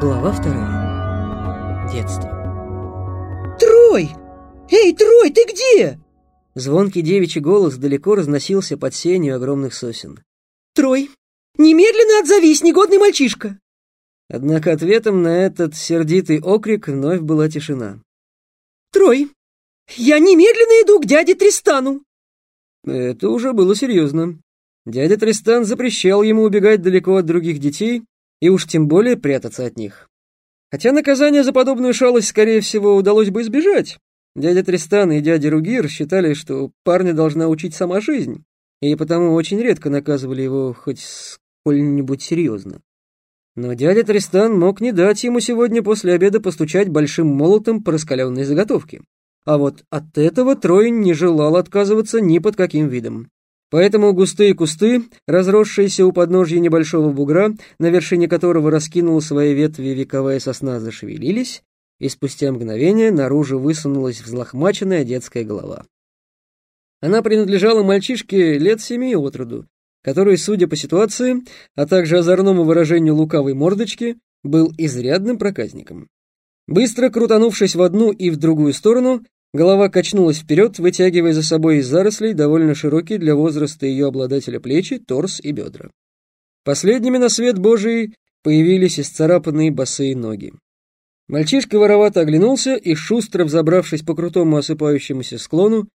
Глава вторая. Детство. «Трой! Эй, Трой, ты где?» Звонкий девичий голос далеко разносился под сенью огромных сосен. «Трой, немедленно отзовись, негодный мальчишка!» Однако ответом на этот сердитый окрик вновь была тишина. «Трой, я немедленно иду к дяде Тристану!» Это уже было серьезно. Дядя Тристан запрещал ему убегать далеко от других детей и уж тем более прятаться от них. Хотя наказание за подобную шалость, скорее всего, удалось бы избежать. Дядя Тристан и дядя Ругир считали, что парня должна учить сама жизнь, и потому очень редко наказывали его хоть сколь-нибудь серьезно. Но дядя Тристан мог не дать ему сегодня после обеда постучать большим молотом по раскаленной заготовке. А вот от этого Трой не желал отказываться ни под каким видом. Поэтому густые кусты, разросшиеся у подножья небольшого бугра, на вершине которого раскинула свои ветви вековая сосна, зашевелились, и спустя мгновение наружу высунулась взлохмаченная детская голова. Она принадлежала мальчишке лет семи от роду, который, судя по ситуации, а также озорному выражению лукавой мордочки, был изрядным проказником. Быстро крутанувшись в одну и в другую сторону, Голова качнулась вперед, вытягивая за собой из зарослей довольно широкие для возраста ее обладателя плечи, торс и бедра. Последними на свет Божий появились исцарапанные босые ноги. Мальчишка воровато оглянулся и, шустро взобравшись по крутому осыпающемуся склону,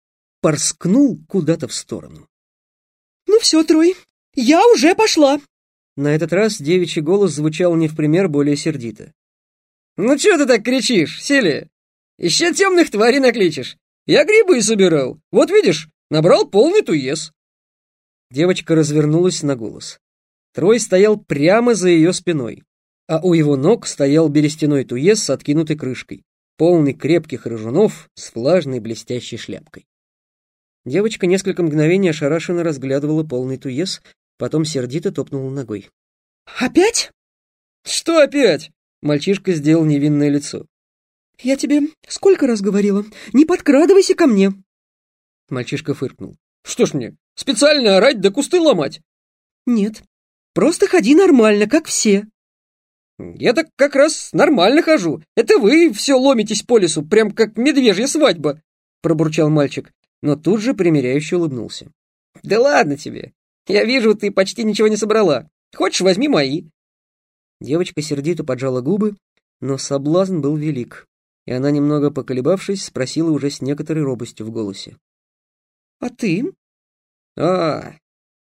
порскнул куда-то в сторону. «Ну все, Трой, я уже пошла!» На этот раз девичий голос звучал не в пример более сердито. «Ну что ты так кричишь, Селия? Еще темных тварей накличешь. Я грибы собирал. Вот видишь, набрал полный туес. Девочка развернулась на голос. Трой стоял прямо за ее спиной, а у его ног стоял берестяной туес с откинутой крышкой, полный крепких рыжунов с влажной блестящей шляпкой. Девочка несколько мгновений ошарашенно разглядывала полный туес, потом сердито топнула ногой. «Опять?» «Что опять?» Мальчишка сделал невинное лицо. «Я тебе сколько раз говорила? Не подкрадывайся ко мне!» Мальчишка фыркнул. «Что ж мне, специально орать да кусты ломать?» «Нет, просто ходи нормально, как все». «Я так как раз нормально хожу. Это вы все ломитесь по лесу, прям как медвежья свадьба», пробурчал мальчик, но тут же примиряюще улыбнулся. «Да ладно тебе. Я вижу, ты почти ничего не собрала. Хочешь, возьми мои». Девочка сердито поджала губы, но соблазн был велик и она, немного поколебавшись, спросила уже с некоторой робостью в голосе. «А ты?» «А...»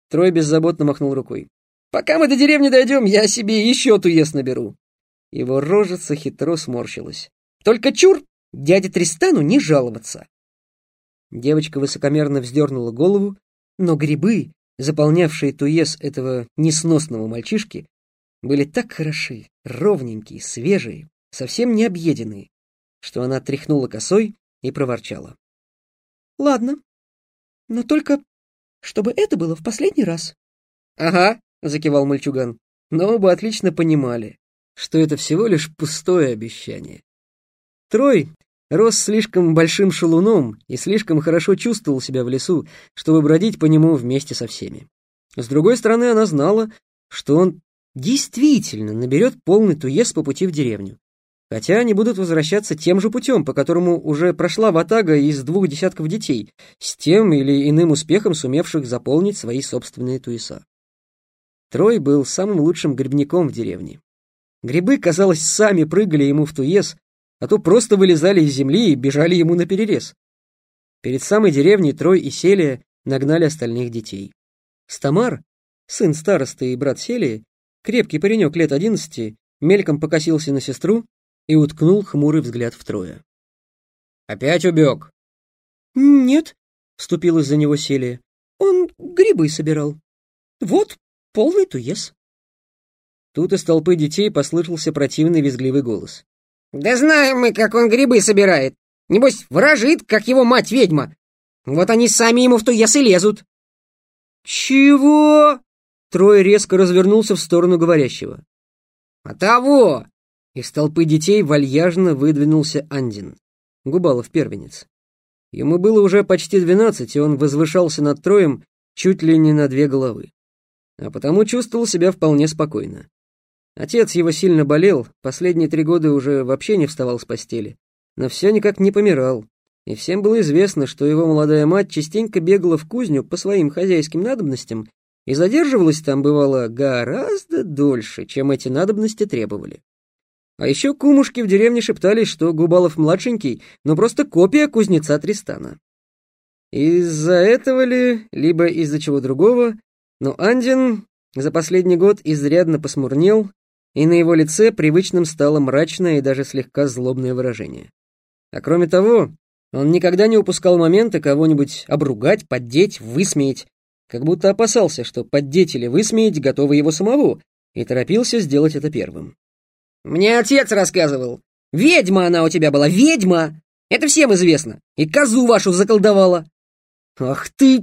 Трой беззаботно махнул рукой. «Пока мы до деревни дойдем, я себе еще туес наберу». Его рожица хитро сморщилась. «Только чур, дяде Тристану не жаловаться». Девочка высокомерно вздернула голову, но грибы, заполнявшие туес этого несносного мальчишки, были так хороши, ровненькие, свежие, совсем не объеденные, что она тряхнула косой и проворчала. «Ладно, но только чтобы это было в последний раз». «Ага», — закивал мальчуган, но оба отлично понимали, что это всего лишь пустое обещание. Трой рос слишком большим шалуном и слишком хорошо чувствовал себя в лесу, чтобы бродить по нему вместе со всеми. С другой стороны, она знала, что он действительно наберет полный туес по пути в деревню. Хотя они будут возвращаться тем же путем, по которому уже прошла ватага из двух десятков детей, с тем или иным успехом сумевших заполнить свои собственные туеса. Трой был самым лучшим грибником в деревне. Грибы, казалось, сами прыгали ему в туес, а то просто вылезали из земли и бежали ему на перерез. Перед самой деревней Трой и Селия нагнали остальных детей. Стамар, сын старосты и брат Селии, крепкий паренек лет одиннадцати, мельком покосился на сестру и уткнул хмурый взгляд в Троя. «Опять убег?» «Нет», — вступилась за него Селия. «Он грибы собирал. Вот полный туес». Тут из толпы детей послышался противный визгливый голос. «Да знаем мы, как он грибы собирает. Небось, ворожит, как его мать-ведьма. Вот они сами ему в туес и лезут». «Чего?» Трой резко развернулся в сторону говорящего. «А того! Из толпы детей вальяжно выдвинулся Андин, Губалов первенец. Ему было уже почти двенадцать, и он возвышался над троем чуть ли не на две головы. А потому чувствовал себя вполне спокойно. Отец его сильно болел, последние три года уже вообще не вставал с постели, но все никак не помирал. И всем было известно, что его молодая мать частенько бегала в кузню по своим хозяйским надобностям и задерживалась там, бывало, гораздо дольше, чем эти надобности требовали. А еще кумушки в деревне шептались, что Губалов-младшенький, ну просто копия кузнеца Тристана. Из-за этого ли, либо из-за чего другого, но Андин за последний год изрядно посмурнел, и на его лице привычным стало мрачное и даже слегка злобное выражение. А кроме того, он никогда не упускал момента кого-нибудь обругать, поддеть, высмеять, как будто опасался, что поддеть или высмеять готовы его самого, и торопился сделать это первым. «Мне отец рассказывал. Ведьма она у тебя была, ведьма! Это всем известно. И козу вашу заколдовала. Ах ты!»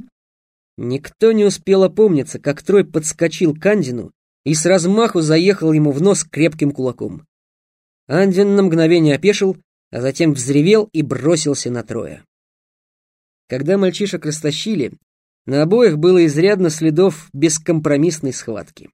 Никто не успел опомниться, как Трой подскочил к Андину и с размаху заехал ему в нос крепким кулаком. Андин на мгновение опешил, а затем взревел и бросился на Троя. Когда мальчишек растащили, на обоих было изрядно следов бескомпромиссной схватки.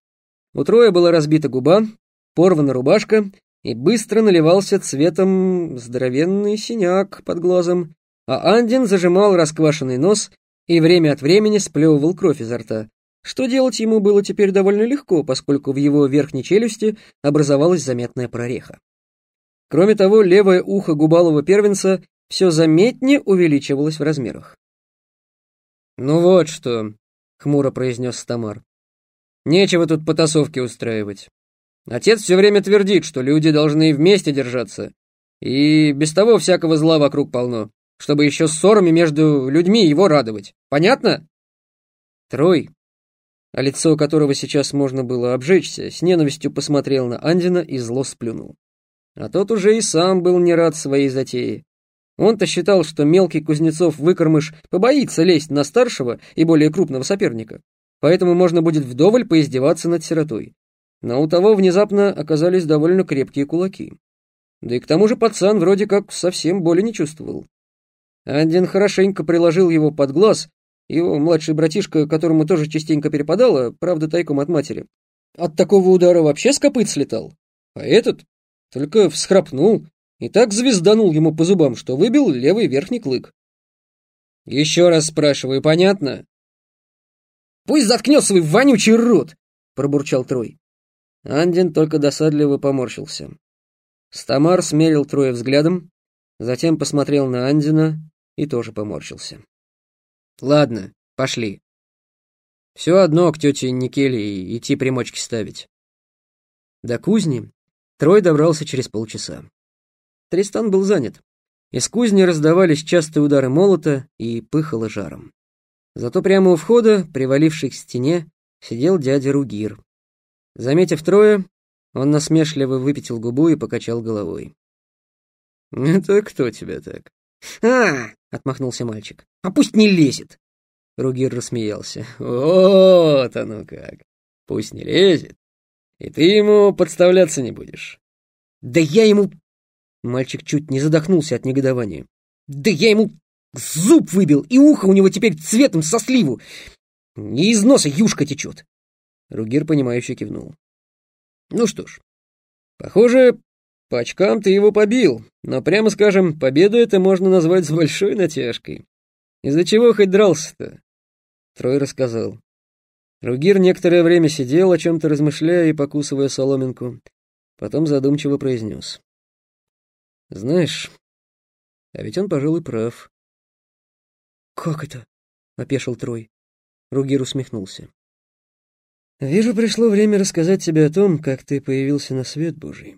У Троя была разбита губа, порвана рубашка и быстро наливался цветом здоровенный синяк под глазом, а Андин зажимал расквашенный нос и время от времени сплевывал кровь изо рта, что делать ему было теперь довольно легко, поскольку в его верхней челюсти образовалась заметная прореха. Кроме того, левое ухо губалого первенца все заметнее увеличивалось в размерах. «Ну вот что», — хмуро произнес Стамар, — «нечего тут потасовки устраивать. Отец все время твердит, что люди должны вместе держаться, и без того всякого зла вокруг полно, чтобы еще ссорами между людьми его радовать. Понятно?» Трой, а лицо которого сейчас можно было обжечься, с ненавистью посмотрел на Андина и зло сплюнул. А тот уже и сам был не рад своей затее. Он-то считал, что мелкий Кузнецов-выкормыш побоится лезть на старшего и более крупного соперника, поэтому можно будет вдоволь поиздеваться над сиротой. Но у того внезапно оказались довольно крепкие кулаки. Да и к тому же пацан вроде как совсем боли не чувствовал. Андин хорошенько приложил его под глаз, его младший братишка, которому тоже частенько перепадало, правда, тайком от матери. От такого удара вообще с копыт слетал. А этот только всхрапнул и так звезданул ему по зубам, что выбил левый верхний клык. «Еще раз спрашиваю, понятно?» «Пусть заткнет свой вонючий рот!» — пробурчал Трой. Андин только досадливо поморщился. Стамар смерил Троя взглядом, затем посмотрел на Андина и тоже поморщился. «Ладно, пошли. Все одно к тете Никеле идти примочки ставить». До кузни Трой добрался через полчаса. Тристан был занят. Из кузни раздавались частые удары молота и пыхало жаром. Зато прямо у входа, привалившись к стене, сидел дядя Ругир. Заметив Троя, он насмешливо выпятил губу и покачал головой. «Это кто тебя так?» «А!» — отмахнулся мальчик. «А пусть не лезет!» Ругир рассмеялся. «Вот оно как! Пусть не лезет, и ты ему подставляться не будешь». «Да я ему Мальчик чуть не задохнулся от негодования. «Да я ему зуб выбил, и ухо у него теперь цветом со сливу! Не из носа юшка течет!» Ругир, понимающе кивнул. «Ну что ж, похоже, по очкам ты его побил, но, прямо скажем, победу это можно назвать с большой натяжкой. Из-за чего хоть дрался-то?» Трой рассказал. Ругир некоторое время сидел, о чем-то размышляя и покусывая соломинку, потом задумчиво произнес. Знаешь, а ведь он, пожалуй, прав. «Как это?» — опешил Трой. Ругир усмехнулся. «Вижу, пришло время рассказать тебе о том, как ты появился на свет Божий.